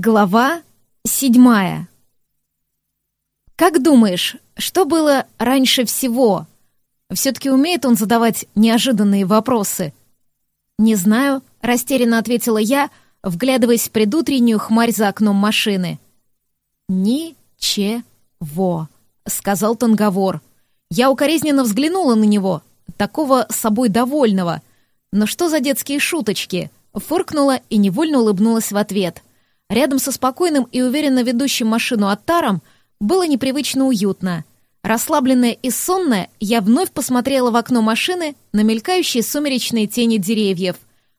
Глава седьмая. Как думаешь, что было раньше всего? Все-таки умеет он задавать неожиданные вопросы. Не знаю, растерянно ответила я, вглядываясь в предутреннюю хмарь за окном машины. Ничего, сказал Танговор. Я укоризненно взглянула на него, такого собой довольного. Но что за детские шуточки? Фыркнула и невольно улыбнулась в ответ — Рядом со спокойным и уверенно ведущим машину Аттаром было непривычно уютно. Расслабленная и сонная, я вновь посмотрела в окно машины на мелькающие сумеречные тени деревьев.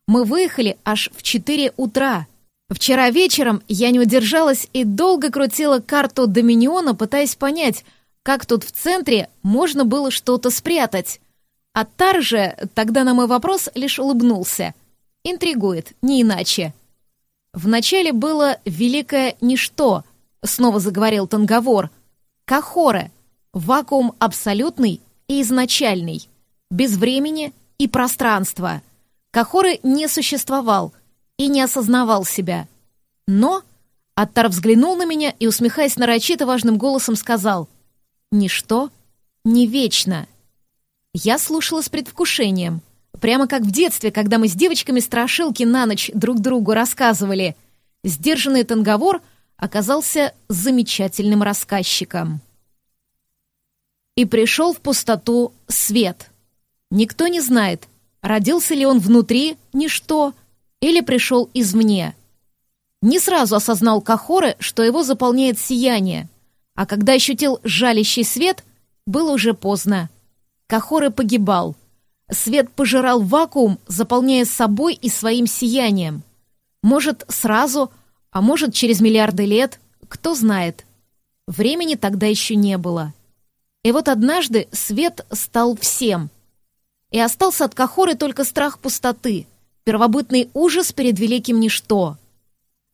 Мы выехали аж в 4 утра. Вчера вечером я не удержалась и долго крутила карту Доминиона, пытаясь понять, как тут в центре можно было что-то спрятать. Аттар же тогда на мой вопрос лишь улыбнулся. Интригует, не иначе. Вначале было великое ничто, снова заговорил Танговор. Кахоре, вакуум абсолютный и изначальный, без времени и пространства. Кахоры не существовал и не осознавал себя. Но Аттар взглянул на меня и, усмехаясь нарочито важным голосом, сказал «Ничто не вечно». Я слушала с предвкушением — Прямо как в детстве, когда мы с девочками страшилки на ночь друг другу рассказывали. Сдержанный танговор оказался замечательным рассказчиком. И пришел в пустоту свет. Никто не знает, родился ли он внутри ничто или пришел извне. Не сразу осознал Кахоры, что его заполняет сияние, а когда ощутил жалящий свет, было уже поздно. Кахоры погибал — Свет пожирал вакуум, заполняя собой и своим сиянием. Может, сразу, а может, через миллиарды лет, кто знает. Времени тогда еще не было. И вот однажды свет стал всем. И остался от Кахоры только страх пустоты, первобытный ужас перед великим ничто.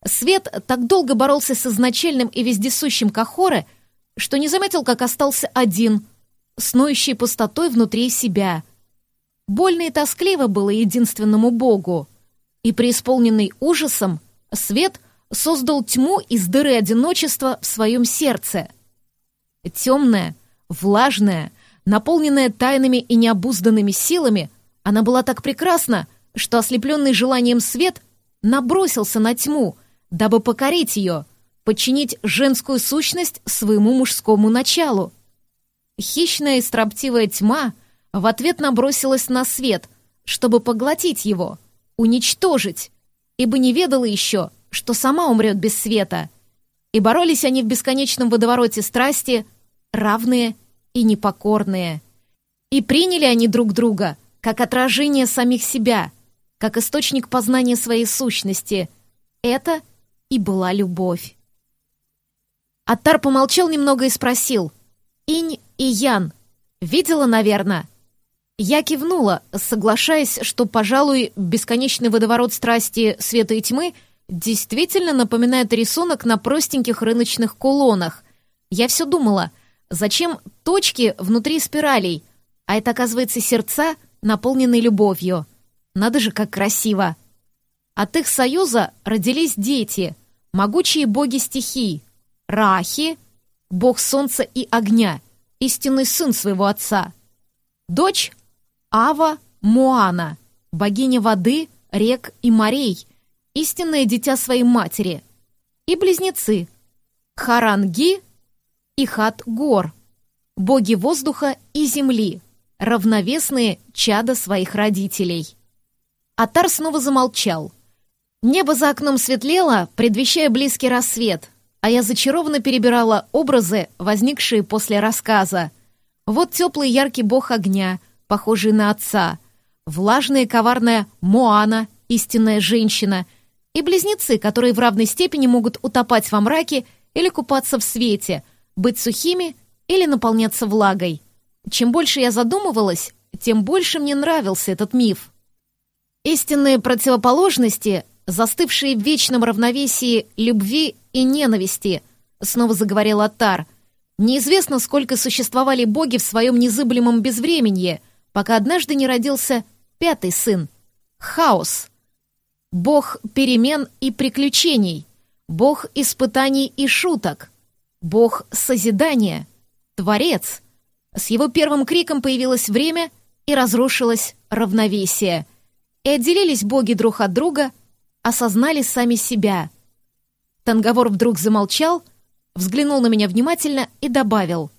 Свет так долго боролся с изначальным и вездесущим Кахоры, что не заметил, как остался один, с ноющей пустотой внутри себя — Больно и тоскливо было единственному Богу. И преисполненный ужасом, свет создал тьму из дыры одиночества в своем сердце. Темная, влажная, наполненная тайными и необузданными силами, она была так прекрасна, что ослепленный желанием свет набросился на тьму, дабы покорить ее, подчинить женскую сущность своему мужскому началу. Хищная и строптивая тьма — в ответ набросилась на свет, чтобы поглотить его, уничтожить, ибо не ведала еще, что сама умрет без света. И боролись они в бесконечном водовороте страсти, равные и непокорные. И приняли они друг друга, как отражение самих себя, как источник познания своей сущности. Это и была любовь. Аттар помолчал немного и спросил. «Инь и Ян. Видела, наверное?» Я кивнула, соглашаясь, что, пожалуй, бесконечный водоворот страсти света и тьмы действительно напоминает рисунок на простеньких рыночных кулонах. Я все думала, зачем точки внутри спиралей, а это, оказывается, сердца, наполненные любовью. Надо же, как красиво. От их союза родились дети, могучие боги стихий, Рахи, бог солнца и огня, истинный сын своего отца. Дочь Ава Моана, богиня воды, рек и морей, истинное дитя своей матери, и близнецы Харанги и Хат-Гор, боги воздуха и земли, равновесные чада своих родителей. Атар снова замолчал. Небо за окном светлело, предвещая близкий рассвет, а я зачарованно перебирала образы, возникшие после рассказа. Вот теплый яркий бог огня — похожий на отца, влажная и коварная Моана, истинная женщина, и близнецы, которые в равной степени могут утопать во мраке или купаться в свете, быть сухими или наполняться влагой. Чем больше я задумывалась, тем больше мне нравился этот миф. Истинные противоположности, застывшие в вечном равновесии любви и ненависти, снова заговорил Аттар. Неизвестно, сколько существовали боги в своем незыблемом безвременье — пока однажды не родился пятый сын — Хаос. Бог перемен и приключений, бог испытаний и шуток, бог созидания, творец. С его первым криком появилось время и разрушилось равновесие. И отделились боги друг от друга, осознали сами себя. Танговор вдруг замолчал, взглянул на меня внимательно и добавил.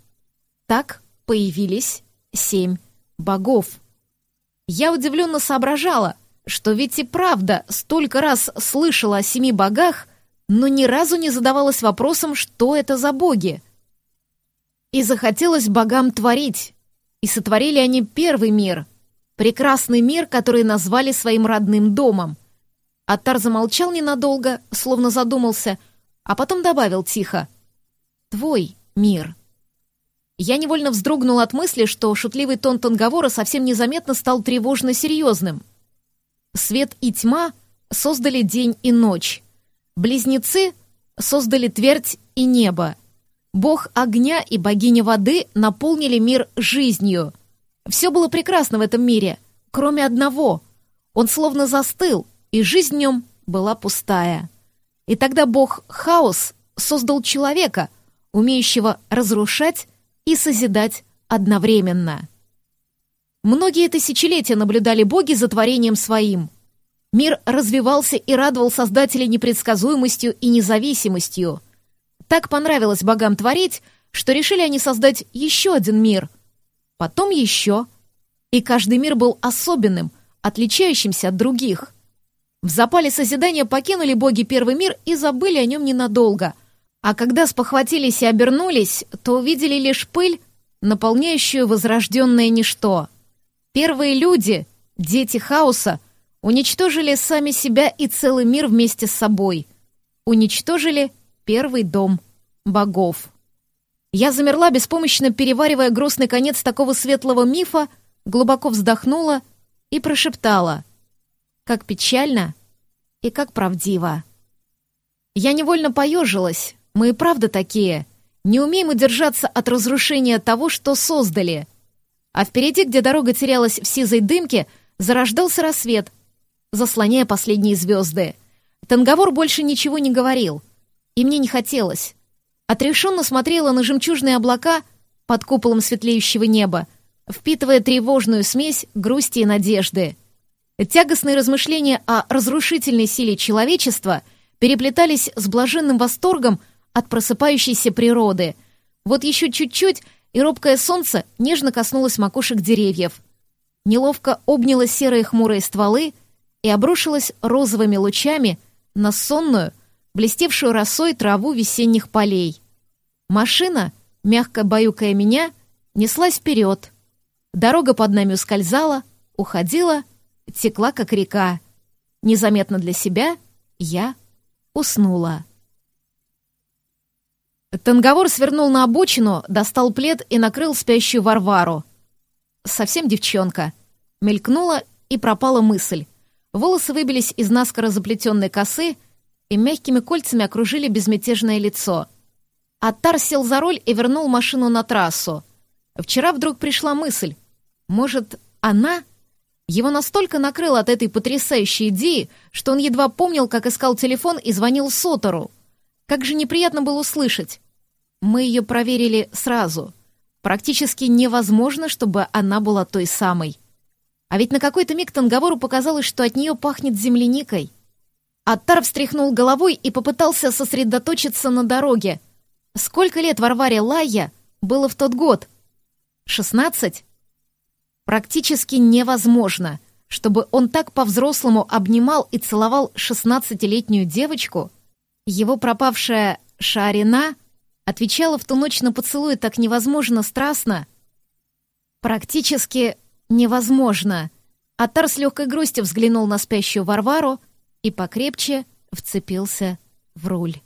Так появились семь богов. Я удивленно соображала, что ведь и правда столько раз слышала о семи богах, но ни разу не задавалась вопросом, что это за боги. И захотелось богам творить. И сотворили они первый мир, прекрасный мир, который назвали своим родным домом. Атар замолчал ненадолго, словно задумался, а потом добавил тихо «Твой мир». Я невольно вздрогнул от мысли, что шутливый тон Танговора совсем незаметно стал тревожно серьезным. Свет и тьма создали день и ночь. Близнецы создали твердь и небо. Бог огня и богиня воды наполнили мир жизнью. Все было прекрасно в этом мире, кроме одного. Он словно застыл, и жизнь в нем была пустая. И тогда Бог Хаос создал человека, умеющего разрушать и созидать одновременно. Многие тысячелетия наблюдали боги за творением своим. Мир развивался и радовал создателей непредсказуемостью и независимостью. Так понравилось богам творить, что решили они создать еще один мир. Потом еще. И каждый мир был особенным, отличающимся от других. В запале созидания покинули боги первый мир и забыли о нем ненадолго — а когда спохватились и обернулись, то увидели лишь пыль, наполняющую возрожденное ничто. Первые люди, дети хаоса, уничтожили сами себя и целый мир вместе с собой. Уничтожили первый дом богов. Я замерла, беспомощно переваривая грустный конец такого светлого мифа, глубоко вздохнула и прошептала. Как печально и как правдиво. Я невольно поежилась, мы и правда такие. Не умеем удержаться от разрушения того, что создали. А впереди, где дорога терялась в сизой дымке, зарождался рассвет, заслоняя последние звезды. Танговор больше ничего не говорил. И мне не хотелось. Отрешенно смотрела на жемчужные облака под куполом светлеющего неба, впитывая тревожную смесь грусти и надежды. Тягостные размышления о разрушительной силе человечества переплетались с блаженным восторгом от просыпающейся природы. Вот еще чуть-чуть, и робкое солнце нежно коснулось макушек деревьев. Неловко обняло серые хмурые стволы и обрушилось розовыми лучами на сонную, блестевшую росой траву весенних полей. Машина, мягко баюкая меня, неслась вперед. Дорога под нами ускользала, уходила, текла, как река. Незаметно для себя я уснула. Танговор свернул на обочину, достал плед и накрыл спящую Варвару. Совсем девчонка. Мелькнула и пропала мысль. Волосы выбились из наскоро заплетенной косы и мягкими кольцами окружили безмятежное лицо. Аттар сел за руль и вернул машину на трассу. Вчера вдруг пришла мысль. Может, она... Его настолько накрыл от этой потрясающей идеи, что он едва помнил, как искал телефон и звонил Сотору. Как же неприятно было услышать. Мы ее проверили сразу. Практически невозможно, чтобы она была той самой. А ведь на какой-то миг Танговору показалось, что от нее пахнет земляникой. Аттар встряхнул головой и попытался сосредоточиться на дороге. Сколько лет Варваре Лайя было в тот год? Шестнадцать? Практически невозможно, чтобы он так по-взрослому обнимал и целовал шестнадцатилетнюю девочку. Его пропавшая Шарина — Отвечала в ту ночь на поцелуй так невозможно страстно. Практически невозможно. Атар с легкой грустью взглянул на спящую Варвару и покрепче вцепился в руль.